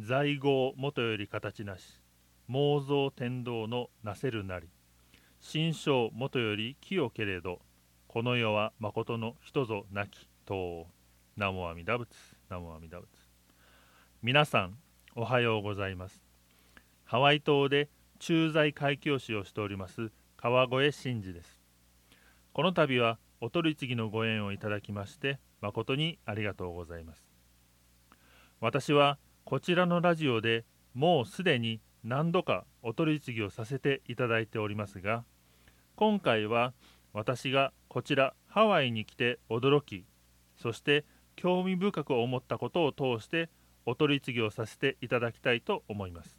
在業元より形なし妄想天道のなせるなり。心象元より清けれどこの世は誠の人ぞなきと。南無阿弥陀仏南無阿弥陀仏。皆さんおはようございます。ハワイ島で駐在海峡師をしております川越真嗣です。この度はお取り次ぎのご縁をいただきまして誠にありがとうございます。私はこちらのラジオでもうすでに何度かお取り次ぎをさせていただいておりますが今回は私がこちらハワイに来て驚きそして興味深く思ったことを通してお取り次ぎをさせていただきたいと思います。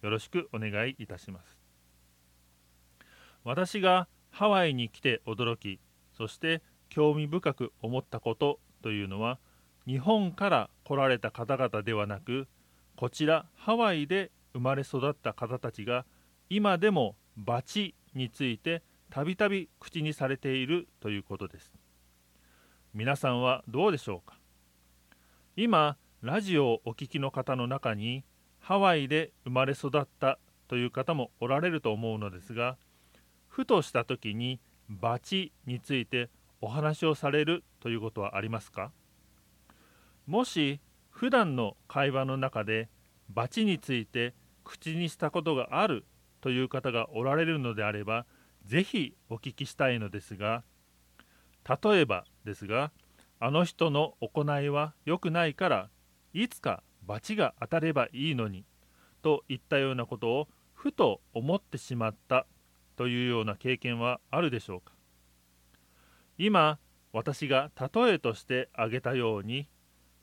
よろしくお願いいたします。私がハワイに来て驚きそして興味深く思ったことというのは日本から来られた方々ではなくこちらハワイで生まれ育った方たちが今でもバチについてたびたび口にされているということです。皆さんはどうでしょうか？今ラジオをお聴きの方の中にハワイで生まれ育ったという方もおられると思うのですがふとした時にバチについてお話をされるということはありますか？もし普段の会話の中でバチについて口にしたことがあるという方がおられるのであればぜひお聞きしたいのですが例えばですがあの人の行いは良くないからいつか罰が当たればいいのにといったようなことをふと思ってしまったというような経験はあるでしょうか。今私が例えとして挙げたように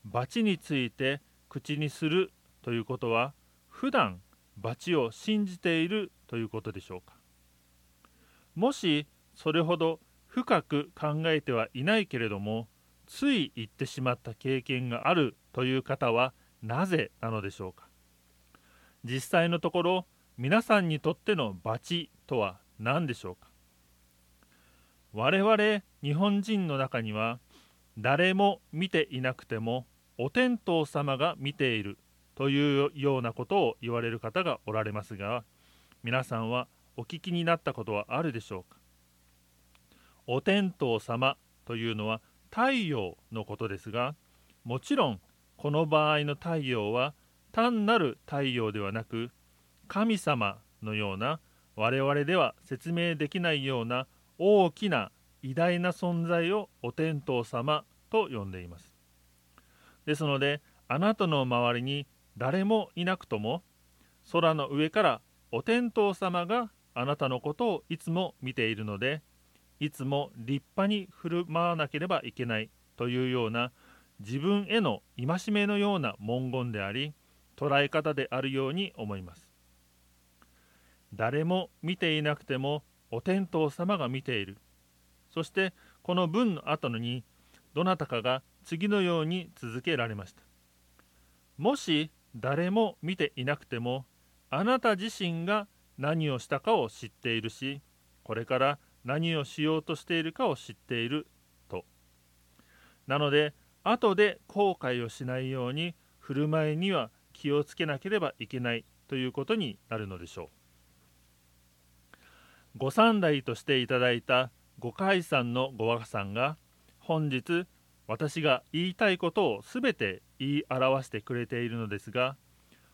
罰について口にするということは普段罰を信じているということでしょうか。もしそれほど深く考えてはいないけれどもつい言ってしまった経験があるという方はなぜなのでしょうか。実際のところ皆さんにとっての罰とは何でしょうか。我々日本人の中には誰も見ていなくてもお天道様が見ている。というようなことを言われる方がおられますが皆さんはお聞きになったことはあるでしょうか？お天道様というのは太陽のことですがもちろんこの場合の太陽は単なる太陽ではなく神様のような我々では説明できないような大きな偉大な存在をお天道様と呼んでいます。ですのであなたの周りに誰もいなくとも空の上からお天道様があなたのことをいつも見ているのでいつも立派に振る舞わなければいけないというような自分への戒めのような文言であり捉え方であるように思います。誰も見ていなくてもお天道様が見ている。そしてこの文の後にどなたかが次のように続けられました。もし誰も見ていなくてもあなた自身が何をしたかを知っているしこれから何をしようとしているかを知っていると。なので後で後悔をしないように振る舞いには気をつけなければいけないということになるのでしょう。ご三代としていただいたご解散のご若さんが本日私が言いたいことをすべて言い表してくれているのですが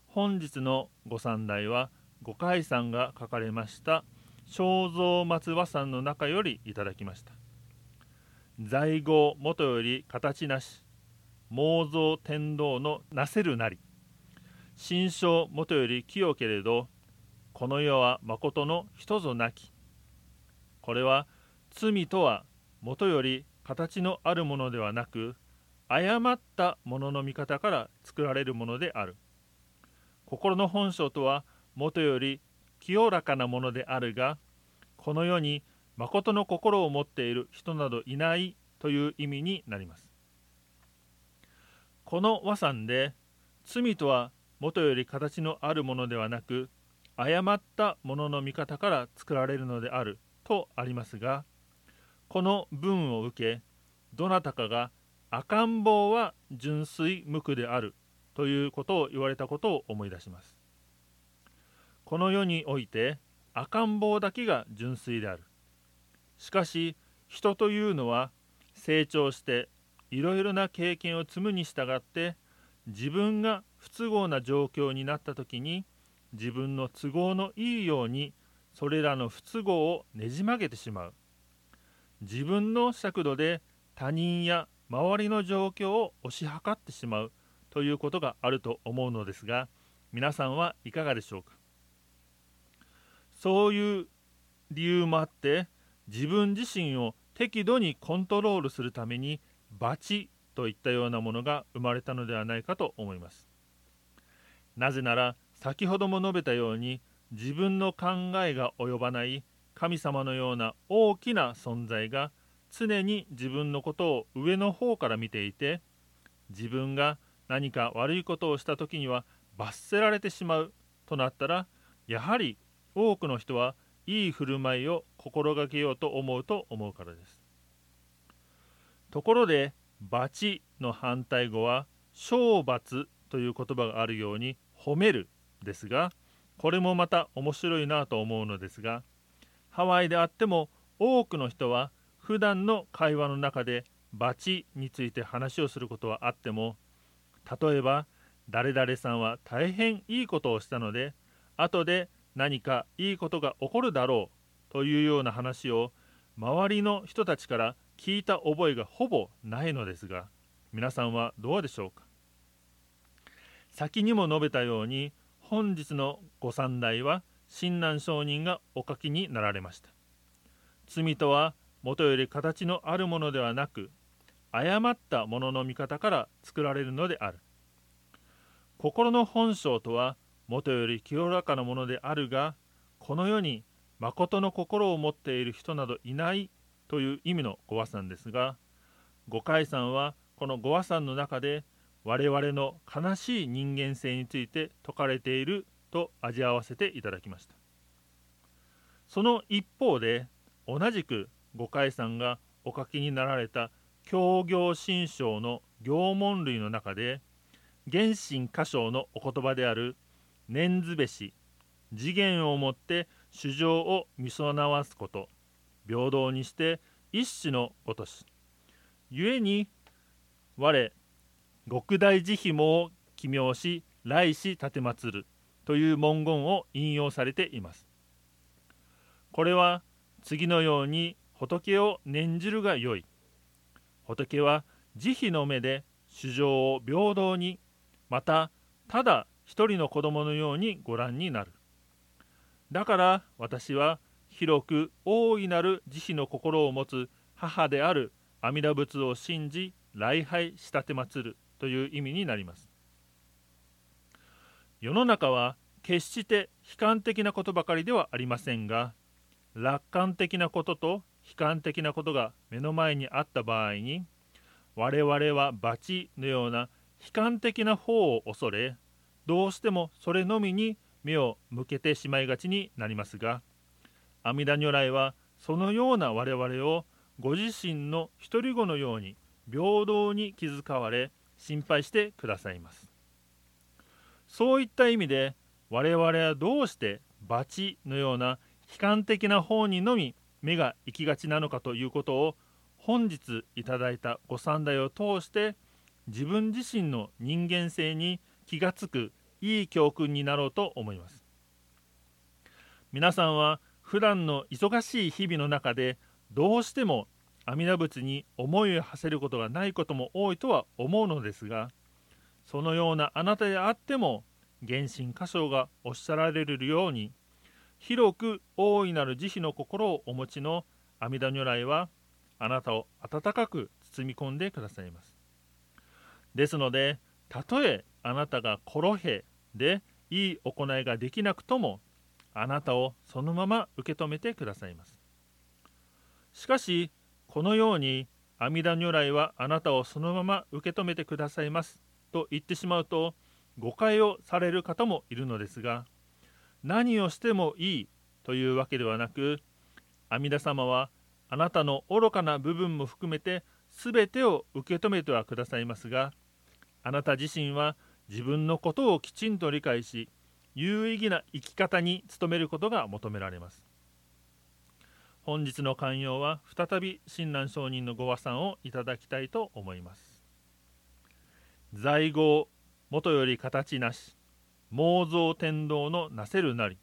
本日のご三代は五海さんが書かれました正蔵松和さんの中よりいただきました。在業元より形なし妄想天道のなせるなり。心象元より清けれどこの世は誠の人ぞなき。これは罪とは元より形のあるものではなく誤ったものの見方から作られるものである。心の本性とはもとより清らかなものであるがこの世に誠の心を持っている人などいないという意味になります。この和算で罪とはもとより形のあるものではなく誤ったものの見方から作られるのであるとありますがこの文を受けどなたかが赤ん坊は純粋無垢であるということを言われたことを思い出します。この世において赤ん坊だけが純粋である。しかし人というのは成長していろいろな経験を積むに従って自分が不都合な状況になった時に自分の都合のいいようにそれらの不都合をねじ曲げてしまう。自分の尺度で他人や周りの状況を推し量ってしまうということがあると思うのですが皆さんはいかがでしょうか？そういう理由もあって自分自身を適度にコントロールするために罰といったようなものが生まれたのではないかと思います。なぜなら先ほども述べたように自分の考えが及ばない神様のような大きな存在が常に自分のことを上の方から見ていて自分が何か悪いことをした時には罰せられてしまうとなったらやはり多くの人はいい振る舞いを心がけようと思うと思うからです。ところで罰の反対語は懲罰という言葉があるように褒めるですがこれもまた面白いなと思うのですがハワイであっても多くの人は普段の会話の中で罰について話をすることはあっても例えば誰々さんは大変いいことをしたので後で何かいいことが起こるだろうというような話を周りの人たちから聞いた覚えがほぼないのですが皆さんはどうでしょうか？先にも述べたように本日のご三代は親鸞上人がお書きになられました。罪とはもとより形のあるものではなく誤ったものの見方から作られるのである。心の本性とはもとより清らかなものであるがこの世に誠の心を持っている人などいないという意味のご和算ですが五海さんはこのご和算の中で我々の悲しい人間性について説かれていると味わわせていただきました。その一方で同じく五海さんがお書きになられた協業新章の行問類の中で原神歌唱のお言葉である念ずべし次元をもって主情を見備わすこと平等にして一種のごとし故に我極大慈悲も奇妙し来し立てまつる。という文言を引用されています。これは次のように仏を念じるがよい。仏は慈悲の目で主情を平等にまたただ一人の子供のようにご覧になる。だから私は広く大いなる慈悲の心を持つ母である阿弥陀仏を信じ礼拝したてまつるという意味になります。世の中は決して悲観的なことばかりではありませんが楽観的なことと悲観的なことが目の前にあった場合に我々は罰のような悲観的な方を恐れどうしてもそれのみに目を向けてしまいがちになりますが阿弥陀如来はそのような我々をご自身の独り子のように平等に気遣われ心配してくださいます。そういった意味で我々はどうして罰のような悲観的な方にのみ目が行きがちなのかということを本日いただいたご三代を通して自分自身の人間性に気がつくいい教訓になろうと思います。皆さんは普段の忙しい日々の中でどうしても阿弥陀仏に思いを馳せることがないことも多いとは思うのですがそのようなあなたであっても原神歌唱がおっしゃられるように広く大いなる慈悲の心をお持ちの阿弥陀如来はあなたを温かく包み込んでくださいます。ですのでたとえあなたがコロヘでいい行いができなくともあなたをそのまま受け止めてくださいます。しかしこのように阿弥陀如来はあなたをそのまま受け止めてくださいます。と言ってしまうと誤解をされる方もいるのですが何をしてもいいというわけではなく阿弥陀様はあなたの愚かな部分も含めて全てを受け止めてはくださいますがあなた自身は自分のことをきちんと理解し有意義な生き方に努めることが求められます。本日の寛容は再び親鸞上人のご和賛をいただきたいと思います。在郷もとより形なし妄想天道のなせるなり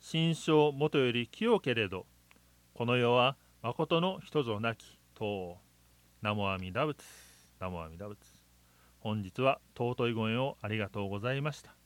心象もとより清けれどこの世は誠の人ぞなきと南無阿弥陀仏南無阿弥陀仏。本日は尊いご縁をありがとうございました。